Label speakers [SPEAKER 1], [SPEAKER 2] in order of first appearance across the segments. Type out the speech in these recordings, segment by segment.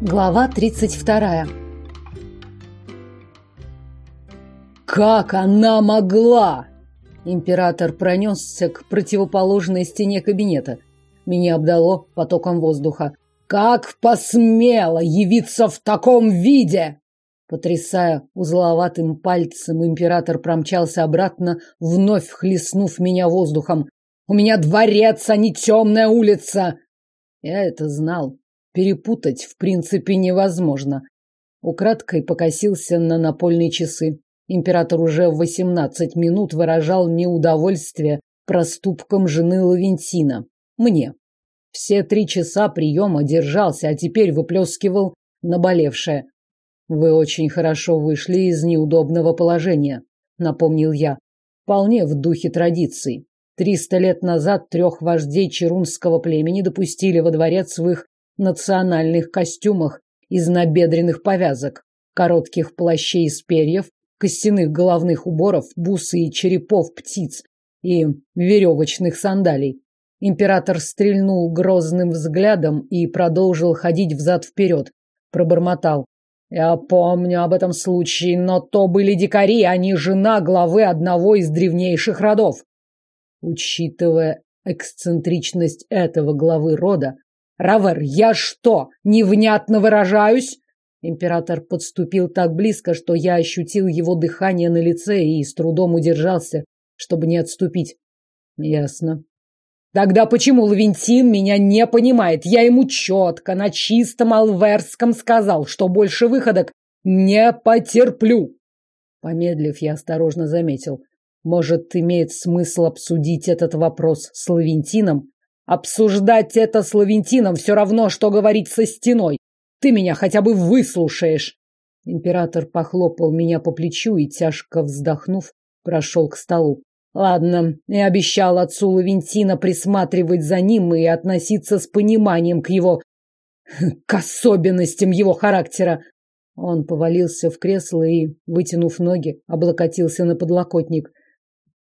[SPEAKER 1] Глава 32. Как она могла? Император пронесся к противоположной стене кабинета. Меня обдало потоком воздуха. Как посмела явиться в таком виде? Потрясая узловатым пальцем, император промчался обратно, вновь хлестнув меня воздухом. У меня дворец, а не темная улица. Я это знал. Перепутать, в принципе, невозможно. Украдкой покосился на напольные часы. Император уже в восемнадцать минут выражал неудовольствие проступком жены Лавентина. Мне. Все три часа приема держался, а теперь выплескивал наболевшее. «Вы очень хорошо вышли из неудобного положения», — напомнил я. «Вполне в духе традиций. Триста лет назад трех вождей черунского племени допустили во дворец в их национальных костюмах из набедренных повязок, коротких плащей из перьев, костяных головных уборов, бусы и черепов птиц и веревочных сандалий. Император стрельнул грозным взглядом и продолжил ходить взад-вперед. Пробормотал. «Я помню об этом случае, но то были дикари, а не жена главы одного из древнейших родов. Учитывая эксцентричность этого главы рода, Равер, я что, невнятно выражаюсь? Император подступил так близко, что я ощутил его дыхание на лице и с трудом удержался, чтобы не отступить. Ясно. Тогда почему Лавентин меня не понимает? Я ему четко на чистом алверском сказал, что больше выходок не потерплю. Помедлив, я осторожно заметил. Может, имеет смысл обсудить этот вопрос с Лавентином? Обсуждать это с Лавентином все равно, что говорить со стеной. Ты меня хотя бы выслушаешь. Император похлопал меня по плечу и, тяжко вздохнув, прошел к столу. Ладно, я обещал отцу Лавентина присматривать за ним и относиться с пониманием к его... к особенностям его характера. Он повалился в кресло и, вытянув ноги, облокотился на подлокотник.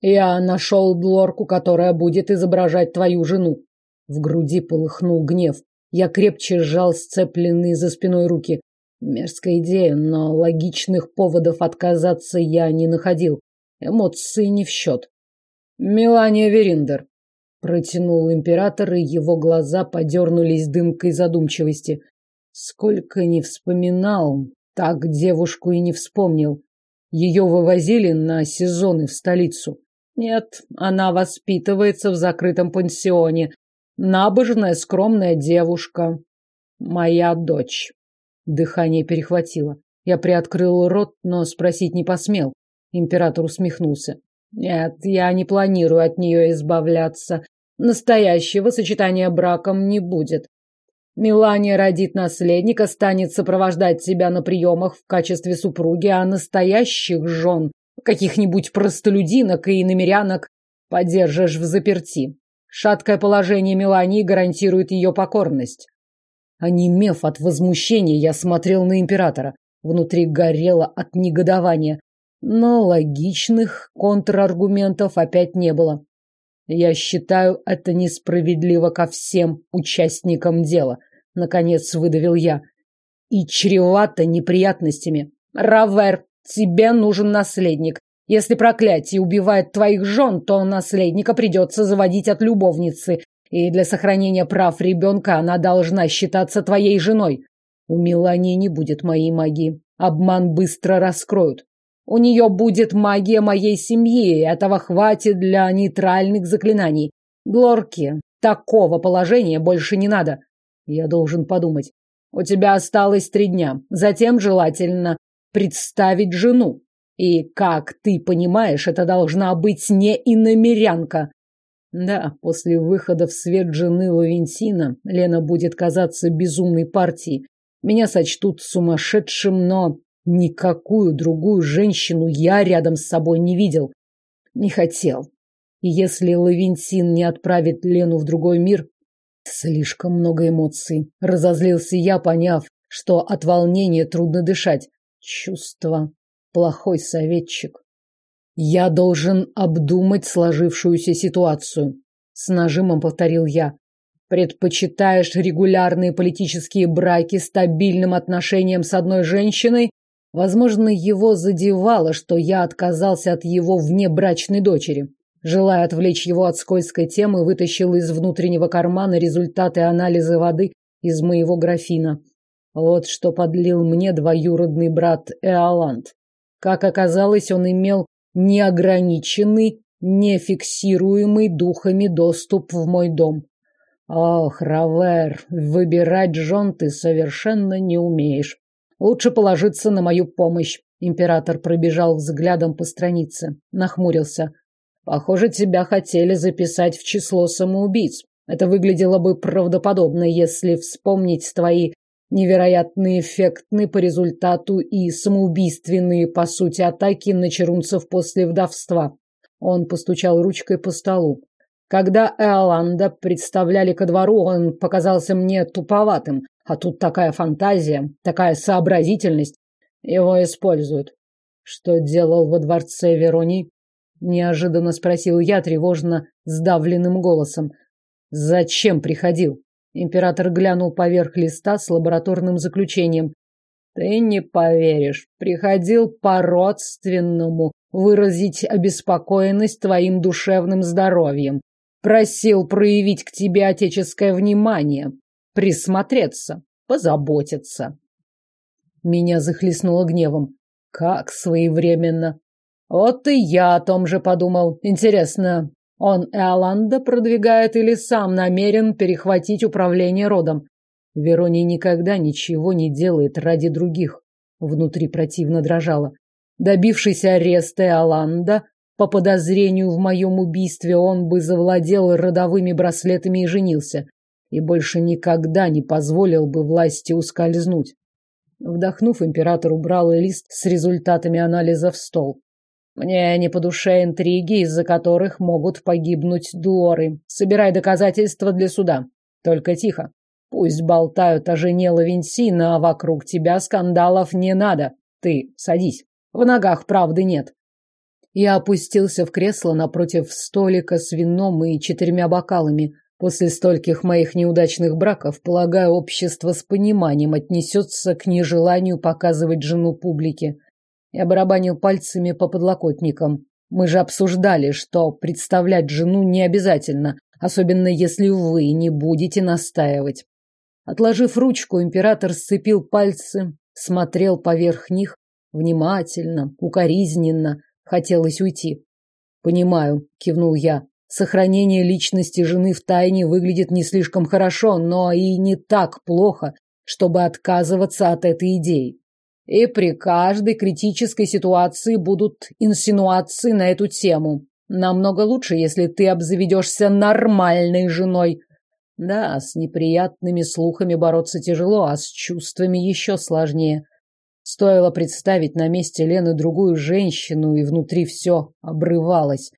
[SPEAKER 1] Я нашел Блорку, которая будет изображать твою жену. В груди полыхнул гнев. Я крепче сжал сцепленные за спиной руки. Мерзкая идея, но логичных поводов отказаться я не находил. Эмоции не в счет. Мелания Вериндер. Протянул император, и его глаза подернулись дымкой задумчивости. Сколько не вспоминал, так девушку и не вспомнил. Ее вывозили на сезоны в столицу. Нет, она воспитывается в закрытом пансионе. Набожная, скромная девушка. Моя дочь. Дыхание перехватило. Я приоткрыл рот, но спросить не посмел. Император усмехнулся. Нет, я не планирую от нее избавляться. Настоящего сочетания браком не будет. Милания родит наследника, станет сопровождать тебя на приемах в качестве супруги, а настоящих жен каких-нибудь простолюдинок и намерянок подержишь в заперти. Шаткое положение Мелании гарантирует ее покорность. Онемев от возмущения, я смотрел на императора. Внутри горело от негодования. Но логичных контраргументов опять не было. Я считаю это несправедливо ко всем участникам дела. Наконец выдавил я. И чревато неприятностями. Равер, Тебе нужен наследник. Если проклятие убивает твоих жен, то наследника придется заводить от любовницы, и для сохранения прав ребенка она должна считаться твоей женой. У Мелании не будет моей магии. Обман быстро раскроют. У нее будет магия моей семьи, и этого хватит для нейтральных заклинаний. Глорки, такого положения больше не надо. Я должен подумать. У тебя осталось три дня. Затем желательно представить жену. И, как ты понимаешь, это должна быть не иномерянка. Да, после выхода в свет жены Лавентина Лена будет казаться безумной партией. Меня сочтут сумасшедшим, но никакую другую женщину я рядом с собой не видел. Не хотел. И если Лавентин не отправит Лену в другой мир... Слишком много эмоций. Разозлился я, поняв, что от волнения трудно дышать. Чувство. Плохой советчик. Я должен обдумать сложившуюся ситуацию. С нажимом повторил я. Предпочитаешь регулярные политические браки стабильным отношениям с одной женщиной? Возможно, его задевало, что я отказался от его внебрачной дочери. Желая отвлечь его от скользкой темы, вытащил из внутреннего кармана результаты анализа воды из моего графина. Вот что подлил мне двоюродный брат Эоланд. Как оказалось, он имел неограниченный, нефиксируемый духами доступ в мой дом. Ох, Равер, выбирать жен ты совершенно не умеешь. Лучше положиться на мою помощь. Император пробежал взглядом по странице, нахмурился. Похоже, тебя хотели записать в число самоубийц. Это выглядело бы правдоподобно, если вспомнить твои невероятно эффектные по результату и самоубийственные, по сути, атаки на черунцев после вдовства. Он постучал ручкой по столу. Когда Эоланда представляли ко двору, он показался мне туповатым, а тут такая фантазия, такая сообразительность. Его используют. Что делал во дворце Верони? Неожиданно спросил я тревожно сдавленным голосом. Зачем приходил? Император глянул поверх листа с лабораторным заключением. Ты не поверишь. Приходил по-родственному выразить обеспокоенность твоим душевным здоровьем. Просил проявить к тебе отеческое внимание, присмотреться, позаботиться. Меня захлестнуло гневом. Как своевременно. Вот и я о том же подумал. Интересно, он Эоланда продвигает или сам намерен перехватить управление родом? Верония никогда ничего не делает ради других. Внутри противно дрожало. Добившись ареста Эоланда, по подозрению в моем убийстве, он бы завладел родовыми браслетами и женился. И больше никогда не позволил бы власти ускользнуть. Вдохнув, император убрал лист с результатами анализа в стол. Мне не по душе интриги, из-за которых могут погибнуть дуоры. Собирай доказательства для суда. Только тихо. Пусть болтают о жене Лавенсина, а вокруг тебя скандалов не надо. Ты садись. В ногах правды нет. Я опустился в кресло напротив столика с вином и четырьмя бокалами. После стольких моих неудачных браков, полагаю, общество с пониманием отнесется к нежеланию показывать жену публике. Я барабанил пальцами по подлокотникам. Мы же обсуждали, что представлять жену не обязательно, особенно если вы не будете настаивать. Отложив ручку, император сцепил пальцы, смотрел поверх них, внимательно, укоризненно, хотелось уйти. Понимаю, кивнул я. Сохранение личности жены в тайне выглядит не слишком хорошо, но и не так плохо, чтобы отказываться от этой идеи. И при каждой критической ситуации будут инсинуации на эту тему. Намного лучше, если ты обзаведешься нормальной женой. Да, с неприятными слухами бороться тяжело, а с чувствами еще сложнее. Стоило представить на месте Лены другую женщину, и внутри все обрывалось.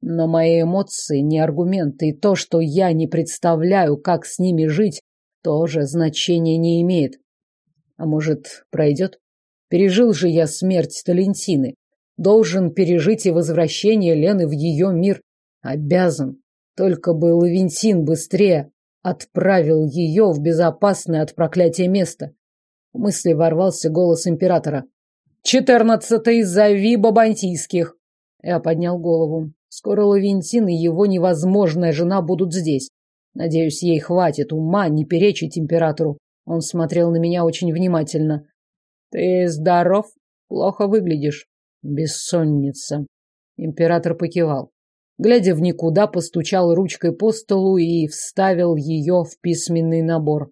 [SPEAKER 1] Но мои эмоции не аргументы, и то, что я не представляю, как с ними жить, тоже значения не имеет. А может, пройдет? Пережил же я смерть Талентины. Должен пережить и возвращение Лены в ее мир. Обязан. Только бы Лавентин быстрее отправил ее в безопасное от проклятия место. В мысли ворвался голос императора. «Четырнадцатый, зови бабантийских!» Я поднял голову. Скоро Лавентин и его невозможная жена будут здесь. Надеюсь, ей хватит ума не перечить императору. Он смотрел на меня очень внимательно. Ты здоров? Плохо выглядишь. Бессонница. Император покивал. Глядя в никуда, постучал ручкой по столу и вставил ее в письменный набор.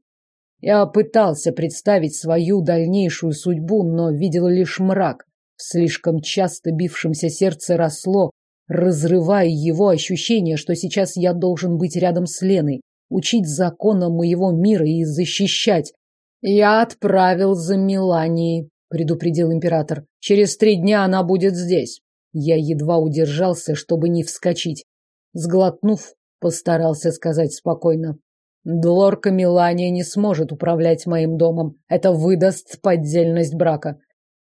[SPEAKER 1] Я пытался представить свою дальнейшую судьбу, но видел лишь мрак. В слишком часто бившемся сердце росло, разрывая его ощущение, что сейчас я должен быть рядом с Леной, учить законам моего мира и защищать, «Я отправил за Меланией», — предупредил император. «Через три дня она будет здесь». Я едва удержался, чтобы не вскочить. Сглотнув, постарался сказать спокойно. «Длорка Мелания не сможет управлять моим домом. Это выдаст поддельность брака.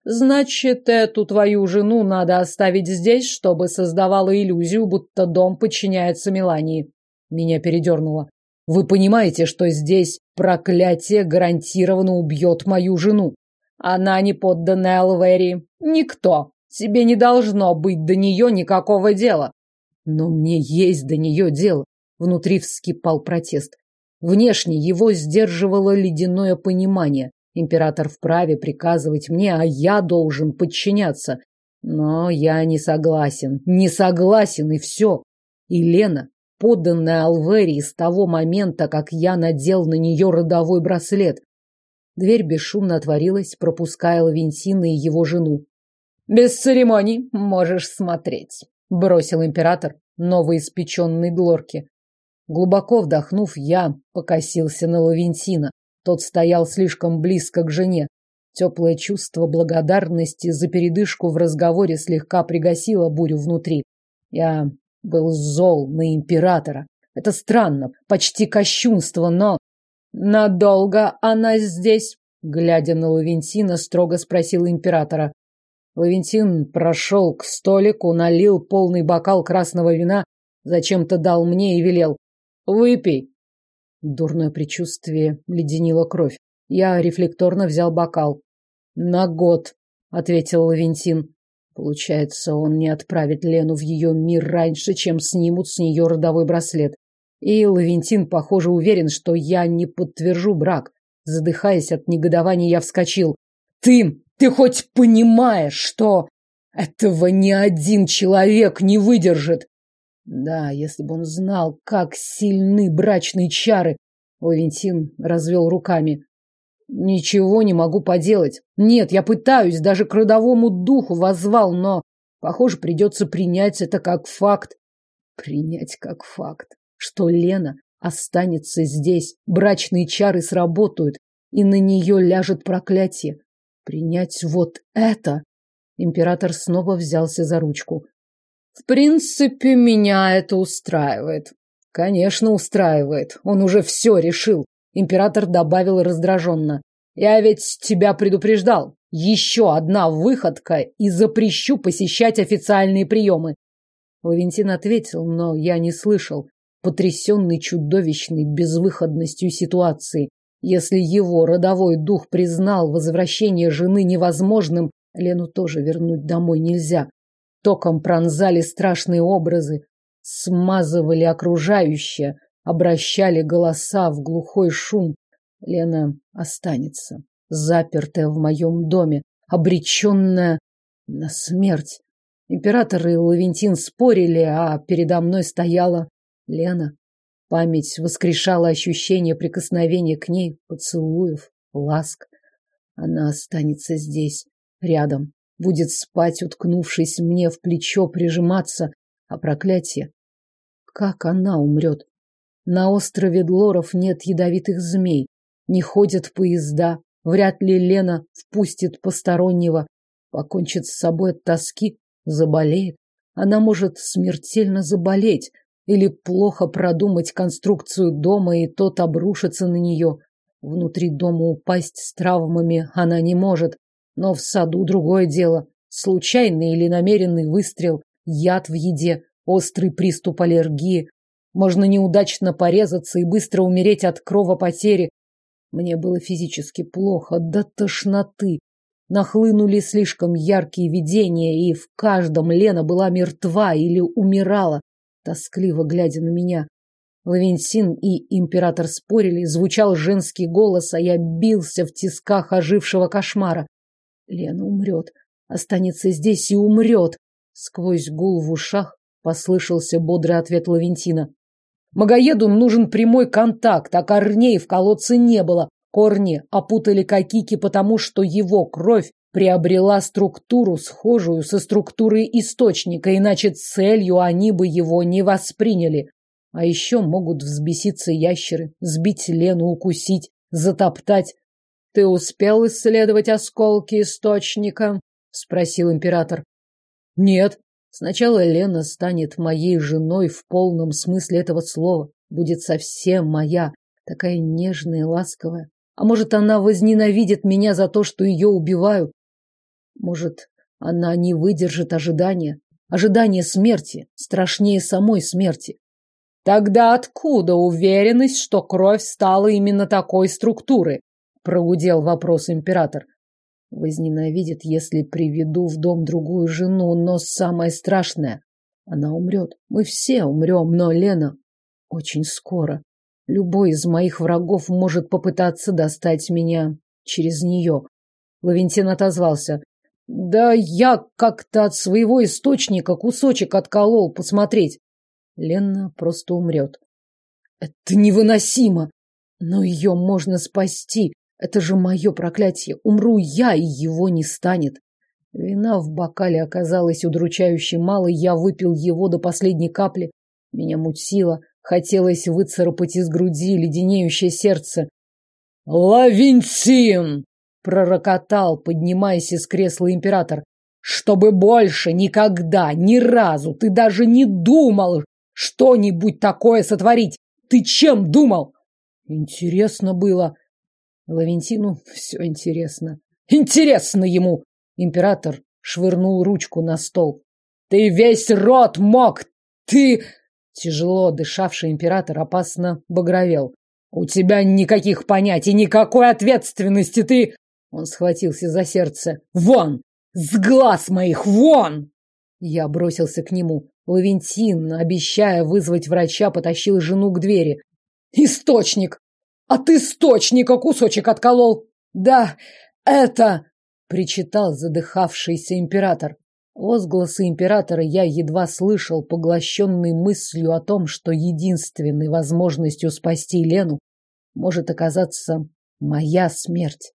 [SPEAKER 1] Значит, эту твою жену надо оставить здесь, чтобы создавала иллюзию, будто дом подчиняется Мелании». Меня передернуло. Вы понимаете, что здесь проклятие гарантированно убьет мою жену? Она не подданная Алвери. Никто. Тебе не должно быть до нее никакого дела. Но мне есть до нее дело. Внутри вскипал протест. Внешне его сдерживало ледяное понимание. Император вправе приказывать мне, а я должен подчиняться. Но я не согласен. Не согласен, и все. И Лена, подданная Алверии с того момента, как я надел на нее родовой браслет. Дверь бесшумно отворилась, пропуская Лавентина и его жену. «Без церемоний можешь смотреть», — бросил император новоиспеченной Длорки. Глубоко вдохнув, я покосился на Лавентина. Тот стоял слишком близко к жене. Теплое чувство благодарности за передышку в разговоре слегка пригасило бурю внутри. Я был зол на императора. Это странно, почти кощунство, но... Надолго она здесь? Глядя на Лавентина, строго спросил императора. Лавентин прошел к столику, налил полный бокал красного вина, зачем-то дал мне и велел. Выпей. Дурное предчувствие леденило кровь. Я рефлекторно взял бокал. На год, ответил Лавентин. Получается, он не отправит Лену в ее мир раньше, чем снимут с нее родовой браслет. И Лавентин, похоже, уверен, что я не подтвержу брак. Задыхаясь от негодования, я вскочил. Ты, ты хоть понимаешь, что этого ни один человек не выдержит? Да, если бы он знал, как сильны брачные чары. Лавентин развел руками. Ничего не могу поделать. Нет, я пытаюсь, даже к родовому духу возвал, но, похоже, придется принять это как факт. Принять как факт, что Лена останется здесь, брачные чары сработают, и на нее ляжет проклятие. Принять вот это. Император снова взялся за ручку. В принципе, меня это устраивает. Конечно, устраивает. Он уже все решил. Император добавил раздраженно. Я ведь тебя предупреждал. Еще одна выходка и запрещу посещать официальные приемы. Лавентин ответил, но я не слышал, потрясенный чудовищной безвыходностью ситуации. Если его родовой дух признал возвращение жены невозможным, Лену тоже вернуть домой нельзя. Током пронзали страшные образы, смазывали окружающее, обращали голоса в глухой шум. Лена останется, запертая в моем доме, обреченная на смерть. Император и Лавентин спорили, а передо мной стояла Лена. Память воскрешала ощущение прикосновения к ней, поцелуев, ласк. Она останется здесь, рядом, будет спать, уткнувшись мне в плечо, прижиматься, а проклятие... Как она умрет? На острове Длоров нет ядовитых змей, не ходят поезда, вряд ли Лена впустит постороннего, покончит с собой от тоски, заболеет. Она может смертельно заболеть или плохо продумать конструкцию дома, и тот обрушится на нее. Внутри дома упасть с травмами она не может, но в саду другое дело. Случайный или намеренный выстрел, яд в еде, острый приступ аллергии. Можно неудачно порезаться и быстро умереть от кровопотери. Мне было физически плохо, до тошноты. Нахлынули слишком яркие видения, и в каждом Лена была мертва или умирала, тоскливо глядя на меня. Лавенсин и император спорили, звучал женский голос, а я бился в тисках ожившего кошмара. Лена умрет, останется здесь и умрет. Сквозь гул в ушах послышался бодрый ответ Лавентина. Магоеду нужен прямой контакт, а корней в колодце не было. Корни опутали Кокики, потому что его кровь приобрела структуру, схожую со структурой источника, иначе целью они бы его не восприняли. А еще могут взбеситься ящеры, сбить Лену, укусить, затоптать. Ты успел исследовать осколки источника? спросил император. Нет. Сначала Лена станет моей женой в полном смысле этого слова, будет совсем моя, такая нежная и ласковая. А может, она возненавидит меня за то, что ее убивают? Может, она не выдержит ожидания, ожидания смерти, страшнее самой смерти. Тогда откуда уверенность, что кровь стала именно такой структуры? Прогудел вопрос император. Возненавидит, если приведу в дом другую жену, но самое страшное — она умрет. Мы все умрем, но Лена очень скоро. Любой из моих врагов может попытаться достать меня через нее. Лавентин отозвался. Да я как-то от своего источника кусочек отколол посмотреть. Лена просто умрет. Это невыносимо. Но ее можно спасти. Это же мое проклятие. Умру я, и его не станет. Вина в бокале оказалась удручающе мало, я выпил его до последней капли. Меня мутило, хотелось выцарапать из груди леденеющее сердце. «Лавентин!» — пророкотал, поднимаясь из кресла император. «Чтобы больше никогда, ни разу ты даже не думал что-нибудь такое сотворить! Ты чем думал?» «Интересно было!» Лавентину все интересно. Интересно ему! Император швырнул ручку на стол. Ты весь рот мог! Ты... Тяжело дышавший император опасно багровел. У тебя никаких понятий, никакой ответственности, ты... Он схватился за сердце. Вон! С глаз моих, вон! Я бросился к нему. Лавентин, обещая вызвать врача, потащил жену к двери. Источник! От источника кусочек отколол. Да, это... Причитал задыхавшийся император. Возгласы императора я едва слышал, поглощенный мыслью о том, что единственной возможностью спасти Лену может оказаться моя смерть.